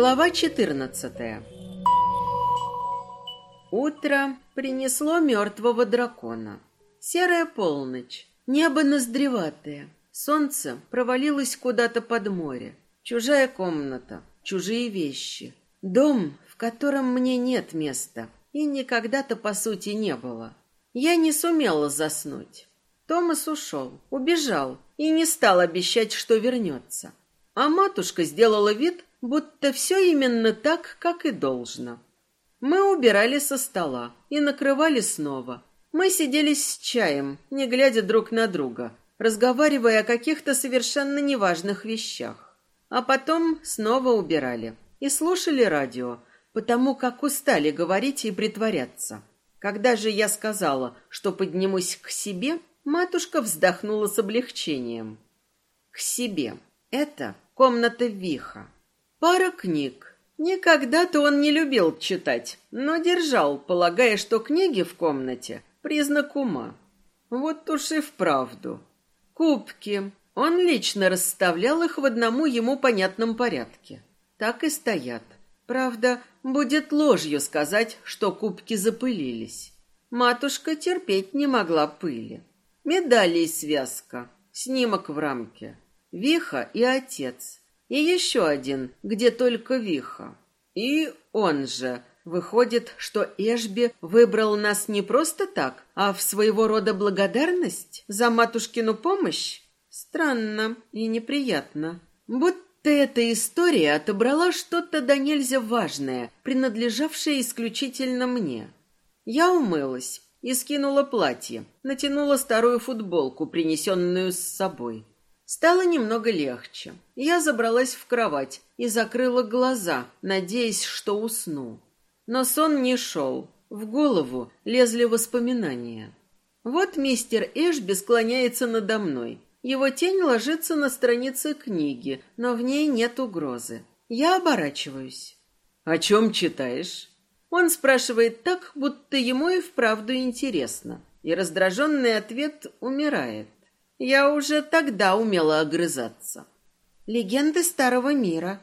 Глава 14 Утро принесло мертвого дракона. Серая полночь, небо ноздреватое, солнце провалилось куда-то под море. Чужая комната, чужие вещи. Дом, в котором мне нет места и никогда-то, по сути, не было. Я не сумела заснуть. Томас ушел, убежал и не стал обещать, что вернется. А матушка сделала вид, будто все именно так, как и должно. Мы убирали со стола и накрывали снова. Мы сидели с чаем, не глядя друг на друга, разговаривая о каких-то совершенно неважных вещах. А потом снова убирали и слушали радио, потому как устали говорить и притворяться. Когда же я сказала, что поднимусь к себе, матушка вздохнула с облегчением. К себе. Это комната Виха. Пара книг. Никогда-то он не любил читать, но держал, полагая, что книги в комнате — признак ума. Вот уж и вправду. Кубки. Он лично расставлял их в одному ему понятном порядке. Так и стоят. Правда, будет ложью сказать, что кубки запылились. Матушка терпеть не могла пыли. Медали и связка, снимок в рамке. Виха и отец. И еще один, где только Виха. И он же. Выходит, что Эшби выбрал нас не просто так, а в своего рода благодарность за матушкину помощь? Странно и неприятно. Будто эта история отобрала что-то до нельзя важное, принадлежавшее исключительно мне. Я умылась и скинула платье, натянула старую футболку, принесенную с собой. Стало немного легче. Я забралась в кровать и закрыла глаза, надеясь, что усну. Но сон не шел. В голову лезли воспоминания. Вот мистер Эшби склоняется надо мной. Его тень ложится на странице книги, но в ней нет угрозы. Я оборачиваюсь. «О чем читаешь?» Он спрашивает так, будто ему и вправду интересно. И раздраженный ответ умирает. Я уже тогда умела огрызаться. Легенды старого мира.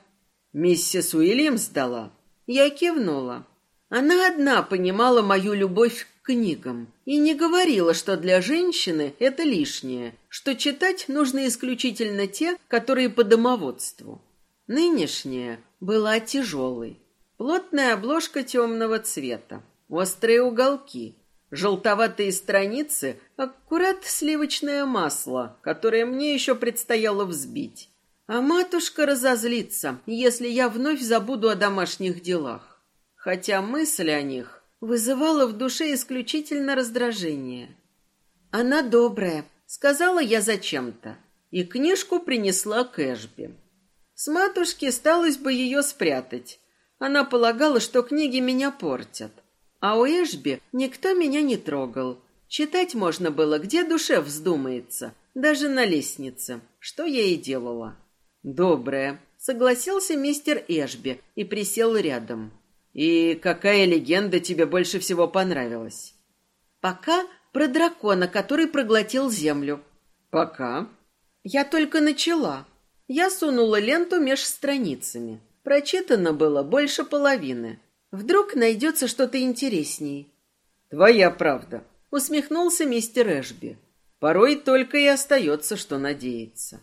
Миссис Уильямс дала. Я кивнула. Она одна понимала мою любовь к книгам и не говорила, что для женщины это лишнее, что читать нужно исключительно те, которые по домоводству. Нынешняя была тяжелой. Плотная обложка темного цвета, острые уголки, Желтоватые страницы — аккурат сливочное масло, которое мне еще предстояло взбить. А матушка разозлится, если я вновь забуду о домашних делах. Хотя мысль о них вызывала в душе исключительно раздражение. «Она добрая», — сказала я зачем-то, и книжку принесла к Эшби. С матушки сталось бы ее спрятать. Она полагала, что книги меня портят. А у Эшби никто меня не трогал. Читать можно было, где душе вздумается, даже на лестнице, что я и делала. Добрая, согласился мистер Эшби и присел рядом. И какая легенда тебе больше всего понравилась? Пока про дракона, который проглотил землю. Пока? Я только начала. Я сунула ленту меж страницами. Прочитано было больше половины. Вдруг найдется что-то интереснее. Твоя правда, усмехнулся мистер Эшби. Порой только и остается, что надеяться.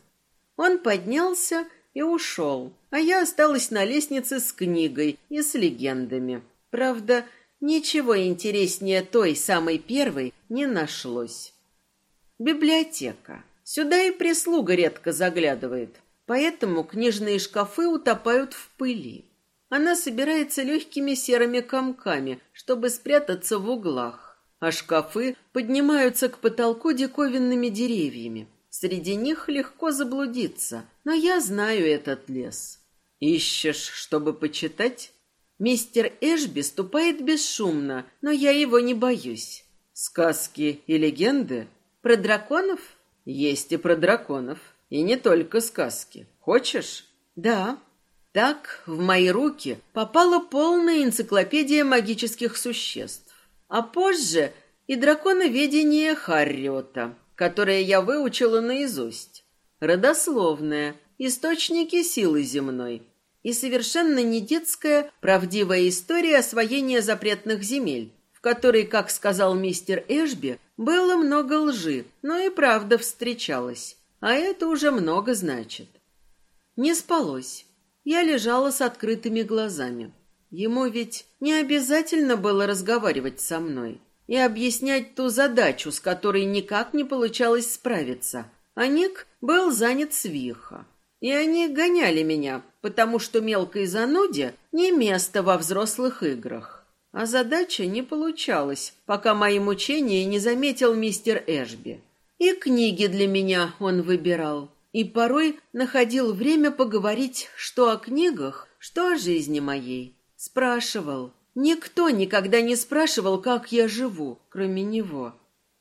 Он поднялся и ушел, а я осталась на лестнице с книгой и с легендами. Правда, ничего интереснее той самой первой не нашлось. Библиотека. Сюда и прислуга редко заглядывает, поэтому книжные шкафы утопают в пыли. Она собирается легкими серыми комками, чтобы спрятаться в углах, а шкафы поднимаются к потолку диковинными деревьями. Среди них легко заблудиться, но я знаю этот лес. Ищешь, чтобы почитать? Мистер Эшби ступает бесшумно, но я его не боюсь. Сказки и легенды? Про драконов? Есть и про драконов. И не только сказки. Хочешь? Да. Так в мои руки попала полная энциклопедия магических существ. А позже и драконоведение Харриота, которое я выучила наизусть. Родословная, источники силы земной. и совершенно не детская правдивая история освоения запретных земель, в которой, как сказал мистер Эшби, было много лжи, но и правда встречалась, а это уже много значит. Не спалось. Я лежала с открытыми глазами. Ему ведь не обязательно было разговаривать со мной и объяснять ту задачу, с которой никак не получалось справиться. А Ник был занят с Виха. И они гоняли меня, потому что мелкой зануде не место во взрослых играх. А задача не получалась, пока мои мучения не заметил мистер Эшби. И книги для меня он выбирал. И порой находил время поговорить что о книгах, что о жизни моей. Спрашивал. Никто никогда не спрашивал, как я живу, кроме него.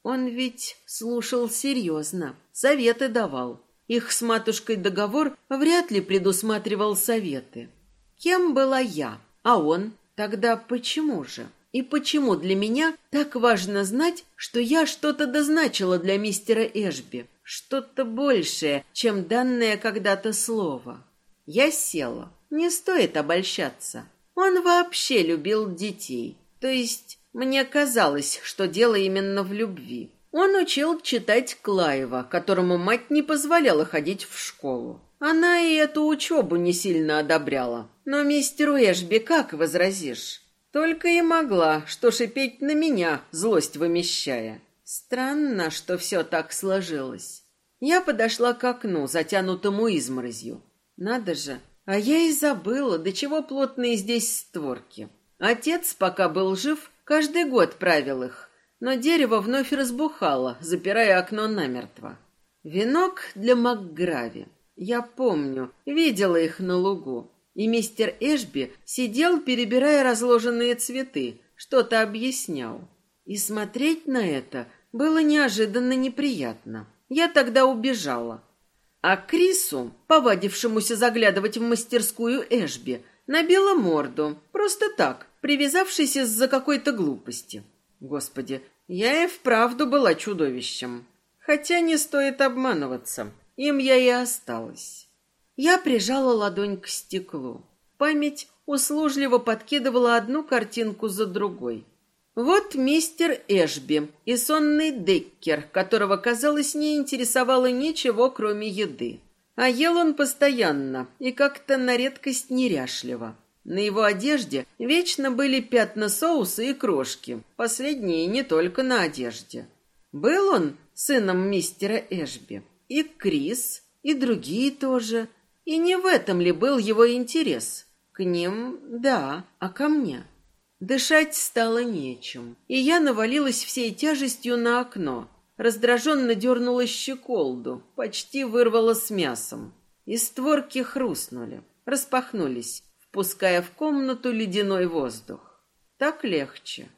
Он ведь слушал серьезно, советы давал. Их с матушкой договор вряд ли предусматривал советы. Кем была я? А он? Тогда почему же? И почему для меня так важно знать, что я что-то дозначила для мистера Эшби? Что-то большее, чем данное когда-то слово. Я села. Не стоит обольщаться. Он вообще любил детей. То есть мне казалось, что дело именно в любви. Он учил читать Клаева, которому мать не позволяла ходить в школу. Она и эту учебу не сильно одобряла. Но мистеру Эшби как возразишь? Только и могла, что шипеть на меня, злость вымещая. Странно, что все так сложилось. Я подошла к окну, затянутому изморозью. Надо же, а я и забыла, до чего плотные здесь створки. Отец, пока был жив, каждый год правил их, но дерево вновь разбухало, запирая окно намертво. Венок для Макграви. Я помню, видела их на лугу. И мистер Эшби сидел, перебирая разложенные цветы, что-то объяснял. И смотреть на это было неожиданно неприятно. Я тогда убежала. А Крису, повадившемуся заглядывать в мастерскую Эшби, набила морду, просто так, привязавшись из-за какой-то глупости. Господи, я и вправду была чудовищем. Хотя не стоит обманываться, им я и осталась. Я прижала ладонь к стеклу. Память услужливо подкидывала одну картинку за другой. Вот мистер Эшби и сонный Деккер, которого, казалось, не интересовало ничего, кроме еды. А ел он постоянно и как-то на редкость неряшливо. На его одежде вечно были пятна соуса и крошки, последние не только на одежде. Был он сыном мистера Эшби. И Крис, и другие тоже. И не в этом ли был его интерес? К ним, да, а ко мне? Дышать стало нечем, и я навалилась всей тяжестью на окно. Раздраженно дернула щеколду, почти вырвала с мясом. И створки хрустнули, распахнулись, впуская в комнату ледяной воздух. Так легче.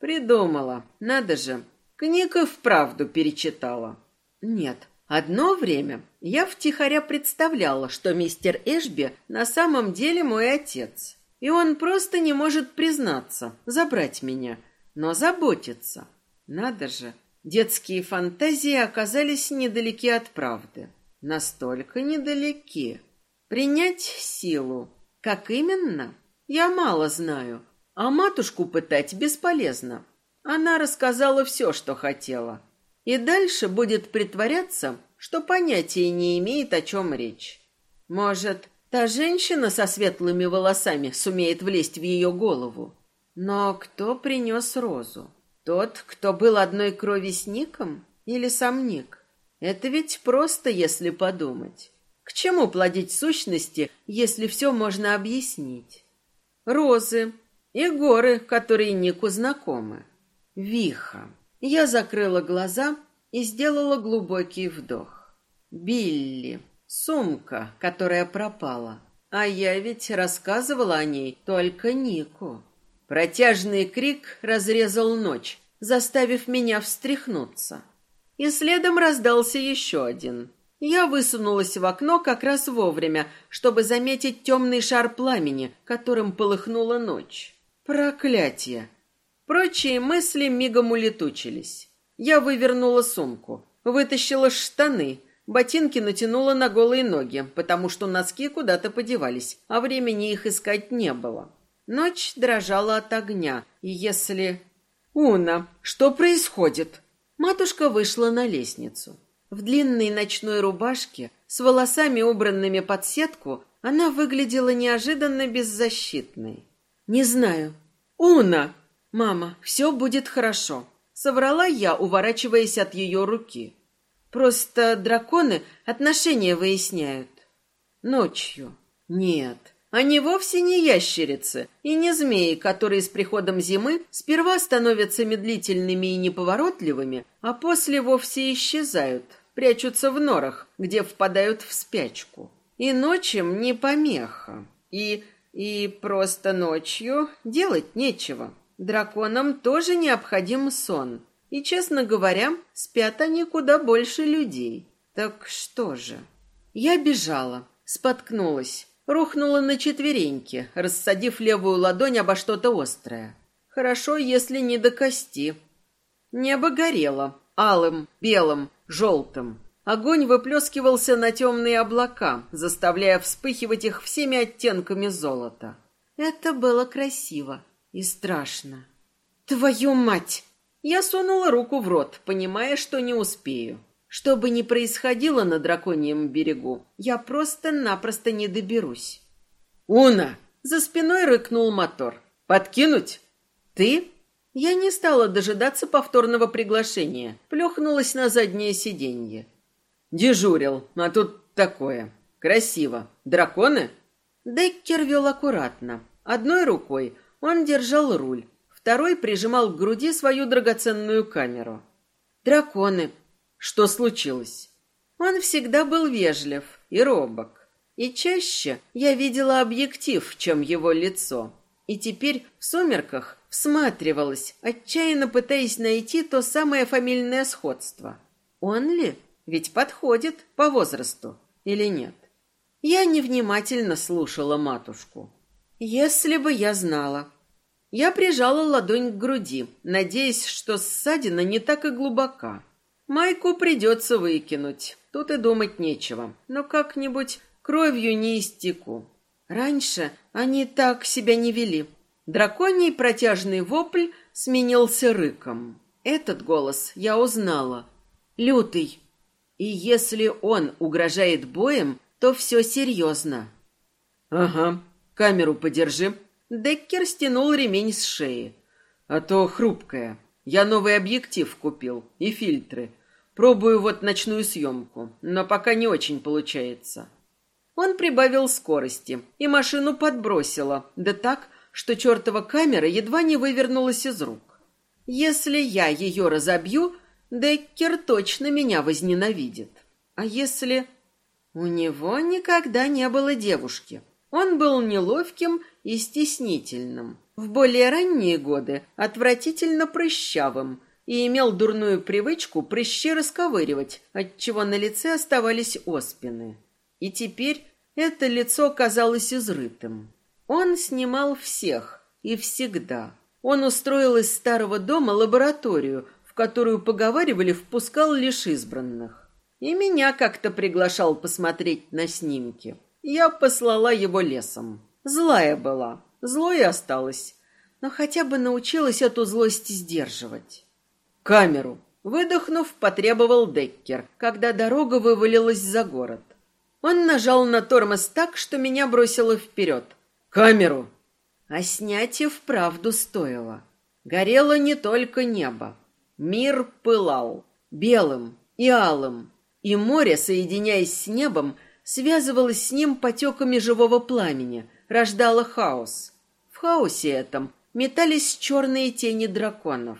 Придумала, надо же, книга вправду перечитала. Нет, одно время я втихаря представляла, что мистер Эшби на самом деле мой отец. И он просто не может признаться, забрать меня, но заботиться. Надо же, детские фантазии оказались недалеки от правды. Настолько недалеки. Принять силу. Как именно? Я мало знаю. А матушку пытать бесполезно. Она рассказала все, что хотела. И дальше будет притворяться, что понятия не имеет, о чем речь. Может, Та женщина со светлыми волосами сумеет влезть в ее голову. Но кто принес розу? Тот, кто был одной крови с Ником? Или сам Ник? Это ведь просто, если подумать. К чему плодить сущности, если все можно объяснить? Розы и горы, которые Нику знакомы. Виха. Я закрыла глаза и сделала глубокий вдох. Билли. Сумка, которая пропала. А я ведь рассказывала о ней только Нику. Протяжный крик разрезал ночь, заставив меня встряхнуться. И следом раздался еще один. Я высунулась в окно как раз вовремя, чтобы заметить темный шар пламени, которым полыхнула ночь. Проклятие! Прочие мысли мигом улетучились. Я вывернула сумку, вытащила штаны, Ботинки натянула на голые ноги, потому что носки куда-то подевались, а времени их искать не было. Ночь дрожала от огня, и если... «Уна, что происходит?» Матушка вышла на лестницу. В длинной ночной рубашке, с волосами убранными под сетку, она выглядела неожиданно беззащитной. «Не знаю». «Уна!» «Мама, все будет хорошо», — соврала я, уворачиваясь от ее руки. «Просто драконы отношения выясняют». «Ночью». «Нет, они вовсе не ящерицы и не змеи, которые с приходом зимы сперва становятся медлительными и неповоротливыми, а после вовсе исчезают, прячутся в норах, где впадают в спячку. И ночью не помеха. И... и просто ночью делать нечего. Драконам тоже необходим сон. И, честно говоря, спят они куда больше людей. Так что же? Я бежала, споткнулась, рухнула на четвереньки, рассадив левую ладонь обо что-то острое. Хорошо, если не до кости. Небо горело, алым, белым, желтым. Огонь выплескивался на темные облака, заставляя вспыхивать их всеми оттенками золота. Это было красиво и страшно. «Твою мать!» Я сунула руку в рот, понимая, что не успею. Что бы ни происходило на драконьем берегу, я просто-напросто не доберусь. «Уна!» — за спиной рыкнул мотор. «Подкинуть?» «Ты?» Я не стала дожидаться повторного приглашения, плюхнулась на заднее сиденье. «Дежурил, а тут такое. Красиво. Драконы?» Деккер вел аккуратно. Одной рукой он держал руль, второй прижимал к груди свою драгоценную камеру. «Драконы, что случилось? Он всегда был вежлив и робок. И чаще я видела объектив, чем его лицо. И теперь в сумерках всматривалась, отчаянно пытаясь найти то самое фамильное сходство. Он ли? Ведь подходит по возрасту или нет? Я невнимательно слушала матушку. Если бы я знала. Я прижала ладонь к груди, надеясь, что ссадина не так и глубока. Майку придется выкинуть. Тут и думать нечего. Но как-нибудь кровью не истеку. Раньше они так себя не вели. Драконий протяжный вопль сменился рыком. Этот голос я узнала. Лютый. И если он угрожает боем, то все серьезно. Ага, камеру подержи. Деккер стянул ремень с шеи. А то хрупкая. Я новый объектив купил и фильтры. Пробую вот ночную съемку, но пока не очень получается. Он прибавил скорости, и машину подбросило, да так, что чертова камера едва не вывернулась из рук. Если я ее разобью, Деккер точно меня возненавидит. А если... У него никогда не было девушки. Он был неловким и стеснительным. В более ранние годы отвратительно прыщавым, и имел дурную привычку прыщи расковыривать, отчего на лице оставались оспины. И теперь это лицо казалось изрытым. Он снимал всех и всегда. Он устроил из старого дома лабораторию, в которую, поговаривали, впускал лишь избранных. И меня как-то приглашал посмотреть на снимки. Я послала его лесом. Злая была, злой осталась, но хотя бы научилась эту злость сдерживать камеру!» Выдохнув, потребовал Деккер, когда дорога вывалилась за город. Он нажал на тормоз так, что меня бросило вперед. «Камеру!» А снять и вправду стоило. Горело не только небо. Мир пылал. Белым и алым. И море, соединяясь с небом, связывалось с ним потеками живого пламени, рождало хаос. В хаосе этом метались черные тени драконов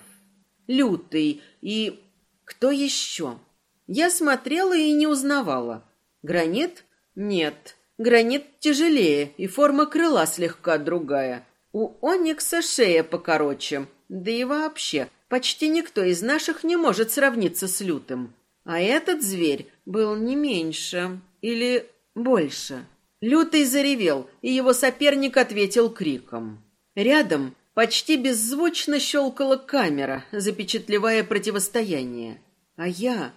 лютый и... Кто еще? Я смотрела и не узнавала. Гранит? Нет. Гранит тяжелее, и форма крыла слегка другая. У Оникса шея покороче. Да и вообще, почти никто из наших не может сравниться с лютым. А этот зверь был не меньше или больше. Лютый заревел, и его соперник ответил криком. Рядом Почти беззвучно щелкала камера, запечатлевая противостояние. А я...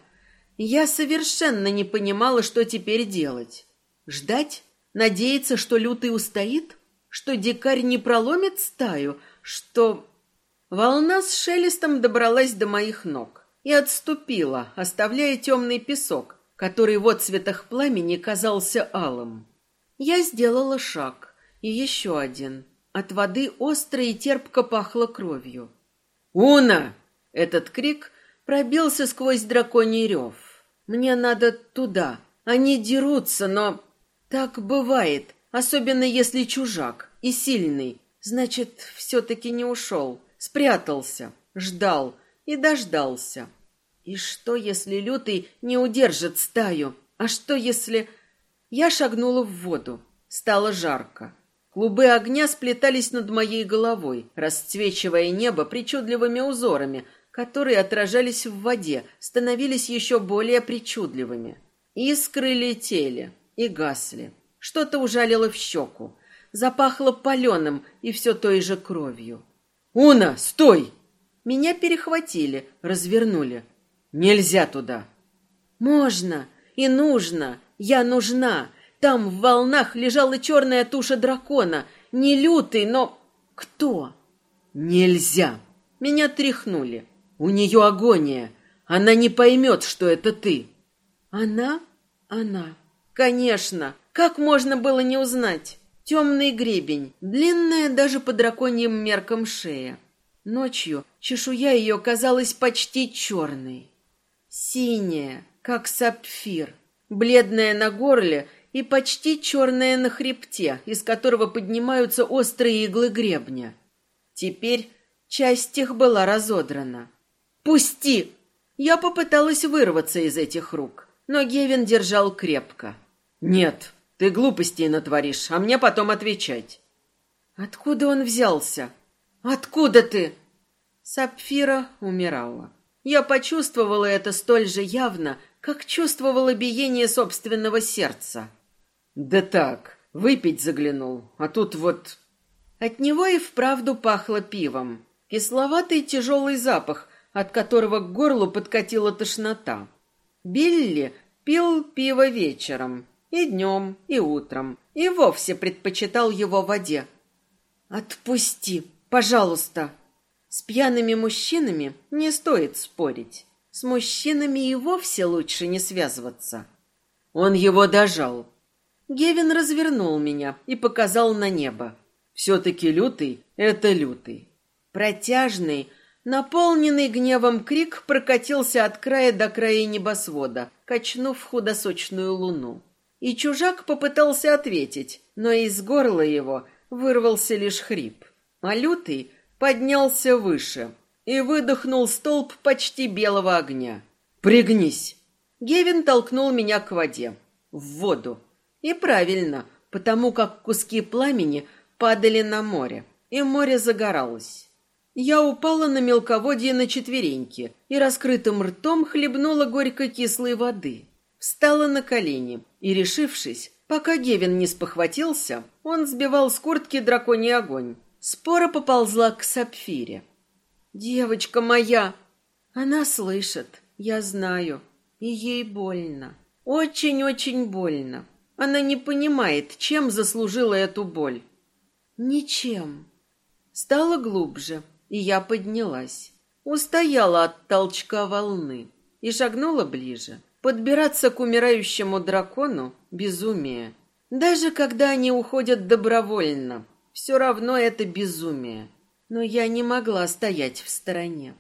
Я совершенно не понимала, что теперь делать. Ждать? Надеяться, что лютый устоит? Что дикарь не проломит стаю? Что... Волна с шелестом добралась до моих ног и отступила, оставляя темный песок, который в отцветах пламени казался алым. Я сделала шаг, и еще один. От воды остро и терпко пахло кровью. «Уна!» Этот крик пробился сквозь драконий рев. «Мне надо туда. Они дерутся, но...» «Так бывает, особенно если чужак и сильный. Значит, все-таки не ушел. Спрятался, ждал и дождался. И что, если лютый не удержит стаю? А что, если... Я шагнула в воду. Стало жарко. Клубы огня сплетались над моей головой, расцвечивая небо причудливыми узорами, которые отражались в воде, становились еще более причудливыми. Искры летели и гасли. Что-то ужалило в щеку. Запахло паленым и все той же кровью. «Уна, стой!» Меня перехватили, развернули. «Нельзя туда!» «Можно и нужно. Я нужна. Там в волнах лежала черная туша дракона. Не лютый, но... Кто?» «Нельзя!» Меня тряхнули. «У нее агония. Она не поймет, что это ты». «Она? Она. Конечно. Как можно было не узнать?» Темный гребень, длинная даже по драконьим меркам шея. Ночью чешуя ее казалась почти черной. Синяя, как сапфир, бледная на горле и почти черная на хребте, из которого поднимаются острые иглы гребня. Теперь часть их была разодрана. «Пусти!» Я попыталась вырваться из этих рук, но Гевин держал крепко. «Нет, ты глупостей натворишь, а мне потом отвечать. Откуда он взялся? Откуда ты? Сапфира умирала. Я почувствовала это столь же явно, как чувствовала биение собственного сердца. Да так, выпить заглянул, а тут вот... От него и вправду пахло пивом. Кисловатый тяжелый запах, от которого к горлу подкатила тошнота. Билли пил пиво вечером, и днем, и утром, и вовсе предпочитал его воде. «Отпусти, пожалуйста!» С пьяными мужчинами не стоит спорить. С мужчинами и вовсе лучше не связываться. Он его дожал. Гевин развернул меня и показал на небо. Все-таки лютый — это лютый. Протяжный, наполненный гневом крик прокатился от края до края небосвода, качнув худосочную луну. И чужак попытался ответить, но из горла его вырвался лишь хрип. А лютый поднялся выше и выдохнул столб почти белого огня. «Пригнись!» Гевин толкнул меня к воде, в воду. И правильно, потому как куски пламени падали на море, и море загоралось. Я упала на мелководье на четвереньки и раскрытым ртом хлебнула горько-кислой воды. Встала на колени и, решившись, пока Гевин не спохватился, он сбивал с куртки драконий огонь. Спора поползла к сапфире. «Девочка моя!» Она слышит, я знаю, и ей больно. Очень-очень больно. Она не понимает, чем заслужила эту боль. Ничем. Стало глубже, и я поднялась. Устояла от толчка волны и шагнула ближе. Подбираться к умирающему дракону — безумие. Даже когда они уходят добровольно, все равно это безумие. Но я не могла стоять в стороне.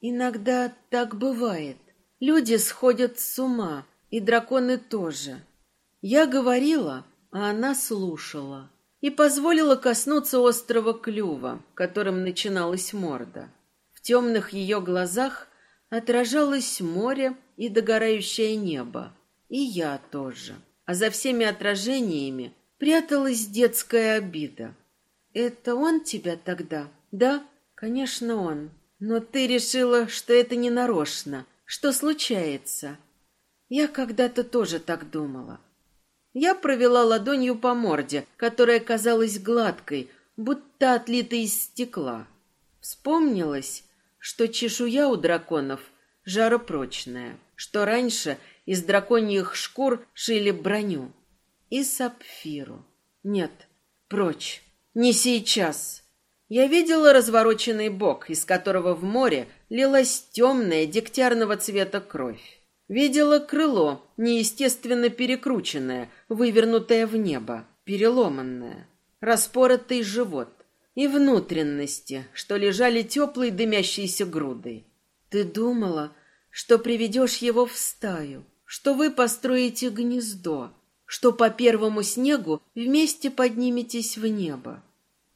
Иногда так бывает. Люди сходят с ума, и драконы тоже. Я говорила, а она слушала. И позволила коснуться острого клюва, которым начиналась морда. В темных ее глазах отражалось море и догорающее небо. И я тоже. А за всеми отражениями пряталась детская обида. «Это он тебя тогда?» «Да, конечно, он. Но ты решила, что это не нарочно, что случается». Я когда-то тоже так думала. Я провела ладонью по морде, которая казалась гладкой, будто отлитой из стекла. Вспомнилось, что чешуя у драконов жаропрочная, что раньше из драконьих шкур шили броню. И сапфиру. Нет, прочь, не сейчас. Я видела развороченный бок, из которого в море лилась темная дегтярного цвета кровь. Видела крыло, неестественно перекрученное, вывернутое в небо, переломанное, распоротый живот и внутренности, что лежали теплой дымящейся грудой. Ты думала, что приведешь его в стаю, что вы построите гнездо, что по первому снегу вместе подниметесь в небо.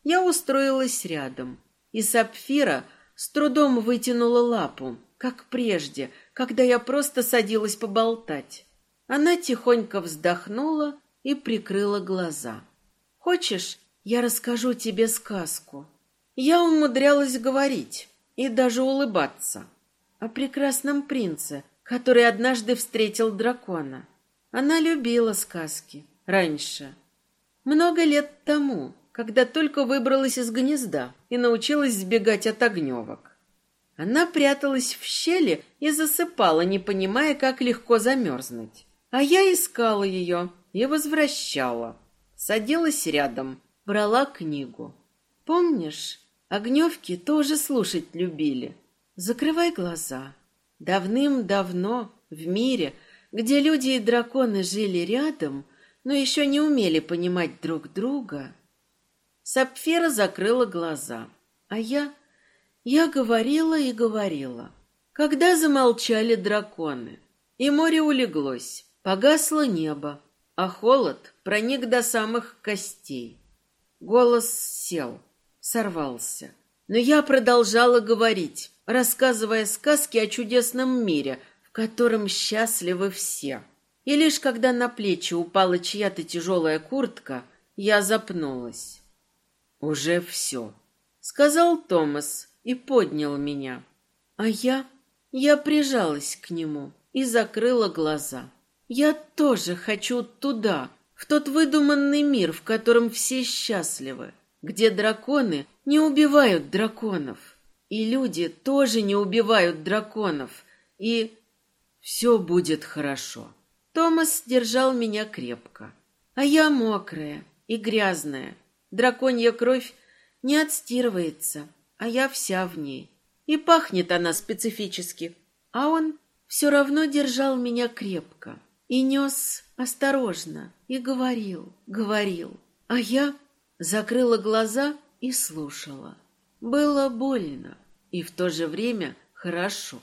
Я устроилась рядом, и Сапфира с трудом вытянула лапу, как прежде, когда я просто садилась поболтать. Она тихонько вздохнула и прикрыла глаза. «Хочешь, я расскажу тебе сказку?» Я умудрялась говорить и даже улыбаться о прекрасном принце, который однажды встретил дракона. Она любила сказки раньше, много лет тому, когда только выбралась из гнезда и научилась сбегать от огневок. Она пряталась в щели и засыпала, не понимая, как легко замерзнуть. А я искала ее и возвращала. Садилась рядом, брала книгу. Помнишь, огневки тоже слушать любили. Закрывай глаза. Давным-давно в мире, где люди и драконы жили рядом, но еще не умели понимать друг друга, Сапфира закрыла глаза, а я... Я говорила и говорила. Когда замолчали драконы, и море улеглось, погасло небо, а холод проник до самых костей. Голос сел, сорвался. Но я продолжала говорить, рассказывая сказки о чудесном мире, в котором счастливы все. И лишь когда на плечи упала чья-то тяжелая куртка, я запнулась. «Уже все», — сказал Томас и поднял меня. А я... Я прижалась к нему и закрыла глаза. Я тоже хочу туда, в тот выдуманный мир, в котором все счастливы, где драконы не убивают драконов, и люди тоже не убивают драконов, и все будет хорошо. Томас держал меня крепко, а я мокрая и грязная, Драконья кровь не отстирывается, а я вся в ней. И пахнет она специфически. А он все равно держал меня крепко и нес осторожно и говорил, говорил. А я закрыла глаза и слушала. Было больно и в то же время хорошо.